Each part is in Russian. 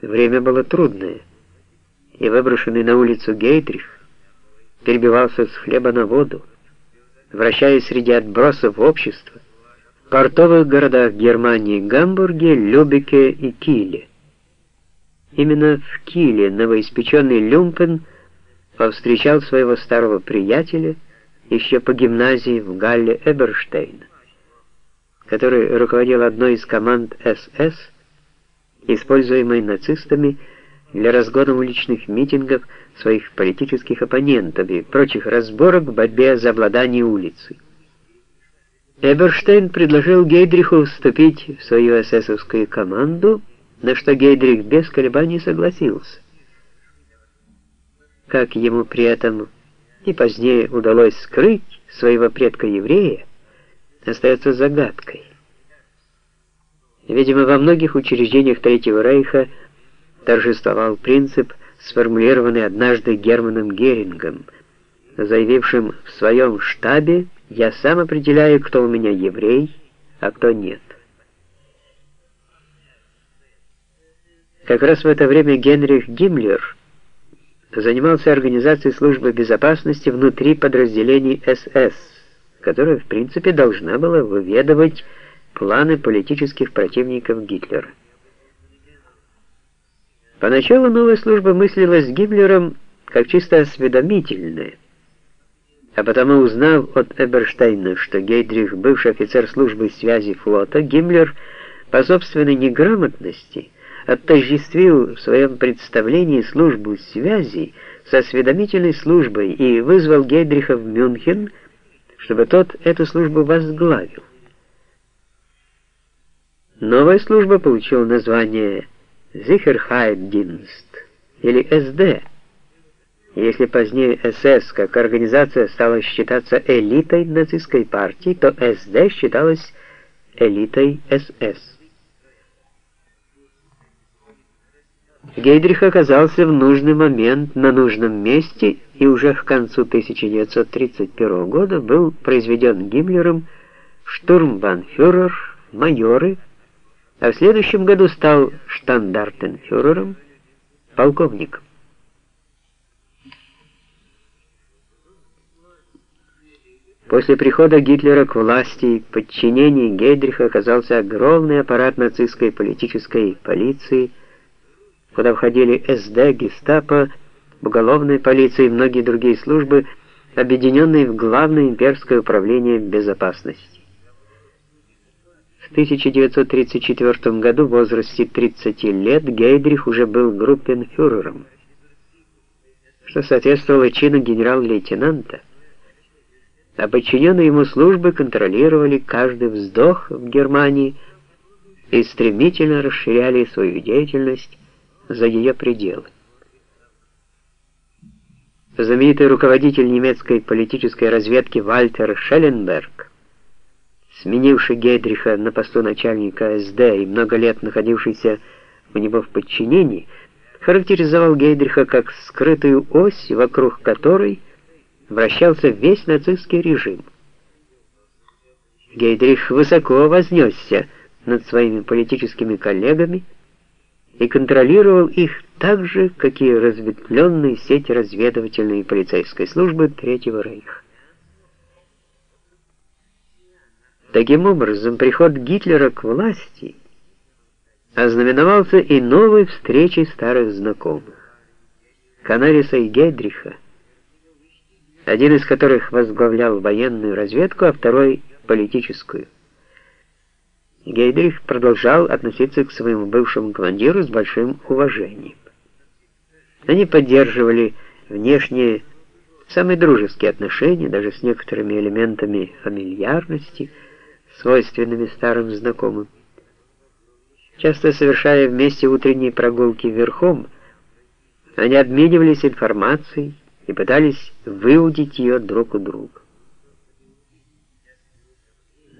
Время было трудное, и выброшенный на улицу Гейдрих перебивался с хлеба на воду, вращаясь среди отбросов общества, в портовых городах Германии Гамбурге, Любеке и Киле. Именно в Киле новоиспеченный Люмпен повстречал своего старого приятеля еще по гимназии в Галле Эберштейна, который руководил одной из команд СС, используемой нацистами для разгона уличных митингов своих политических оппонентов и прочих разборок в борьбе за обладание улицей. Эберштейн предложил Гейдриху вступить в свою эсэсовскую команду, на что Гейдрих без колебаний согласился. Как ему при этом и позднее удалось скрыть своего предка-еврея, остается загадкой. Видимо, во многих учреждениях Третьего Рейха торжествовал принцип, сформулированный однажды Германом Герингом, заявившим в своем штабе «Я сам определяю, кто у меня еврей, а кто нет». Как раз в это время Генрих Гиммлер занимался организацией службы безопасности внутри подразделений СС, которая в принципе должна была выведывать планы политических противников Гитлера. Поначалу новая служба мыслилась Гиммлером как чисто осведомительная, а потому, узнав от Эберштейна, что Гейдрих бывший офицер службы связи флота, Гиммлер по собственной неграмотности отождествил в своем представлении службу связи с осведомительной службой и вызвал Гейдриха в Мюнхен, чтобы тот эту службу возглавил. Новая служба получила название Sicherheitsdienst или СД. Если позднее СС как организация стала считаться элитой нацистской партии, то СД считалась элитой СС. Гейдрих оказался в нужный момент на нужном месте и уже к концу 1931 года был произведен Гиммлером штурмбанфюрер, майоры, а в следующем году стал штандартенфюрером, полковником. После прихода Гитлера к власти и подчинения Гейдриха оказался огромный аппарат нацистской политической полиции, куда входили СД, Гестапо, уголовная полиция и многие другие службы, объединенные в Главное имперское управление безопасности. В 1934 году в возрасте 30 лет Гейдрих уже был группенфюрером, что соответствовало чину генерал-лейтенанта, а подчиненные ему службы контролировали каждый вздох в Германии и стремительно расширяли свою деятельность за ее пределы. Знаменитый руководитель немецкой политической разведки Вальтер Шелленберг сменивший Гейдриха на посту начальника СД и много лет находившийся у него в подчинении, характеризовал Гейдриха как скрытую ось, вокруг которой вращался весь нацистский режим. Гейдрих высоко вознесся над своими политическими коллегами и контролировал их так же, как и разветвленные сети разведывательной и полицейской службы Третьего Рейха. Таким образом, приход Гитлера к власти ознаменовался и новой встречей старых знакомых. Канариса и Гейдриха, один из которых возглавлял военную разведку, а второй — политическую. Гейдрих продолжал относиться к своему бывшему командиру с большим уважением. Они поддерживали внешние самые дружеские отношения, даже с некоторыми элементами фамильярности — свойственными старым знакомым. Часто совершая вместе утренние прогулки верхом, они обменивались информацией и пытались выудить ее друг у друга.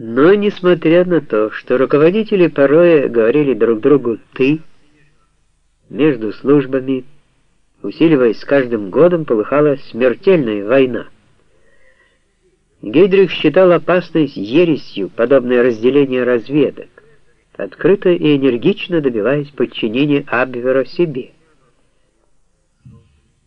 Но, несмотря на то, что руководители порой говорили друг другу «ты», между службами, усиливаясь с каждым годом, полыхала смертельная война. Гейдрих считал опасной ересью подобное разделение разведок, открыто и энергично добиваясь подчинения Абвера себе.